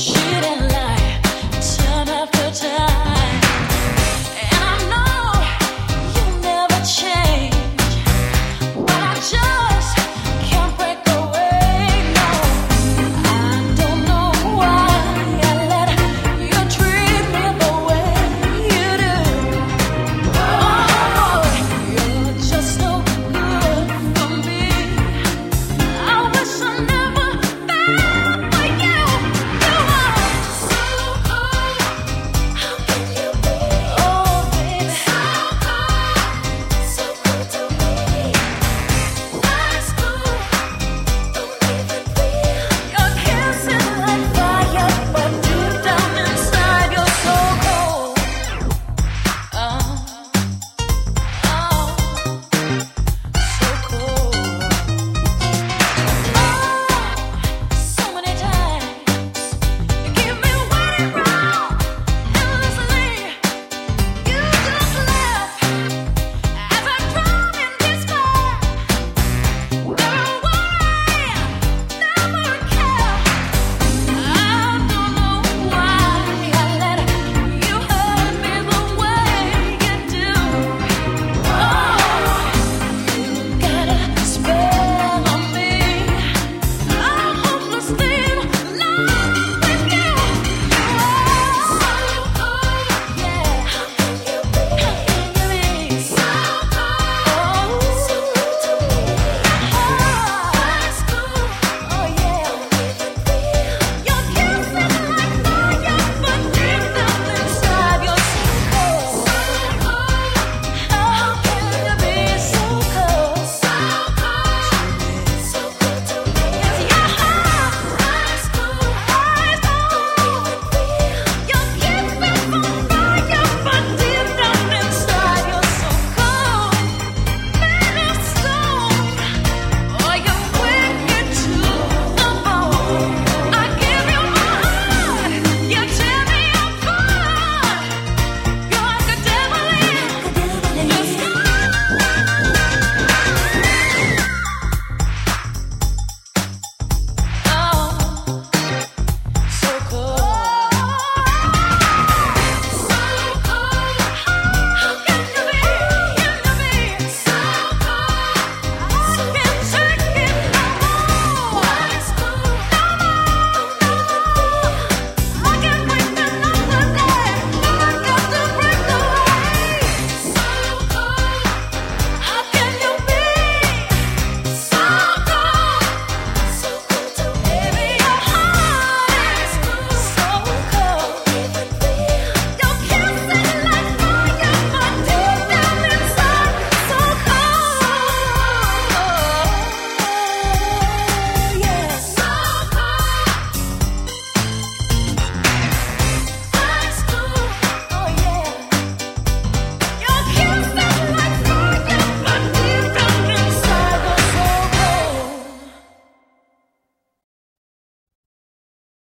She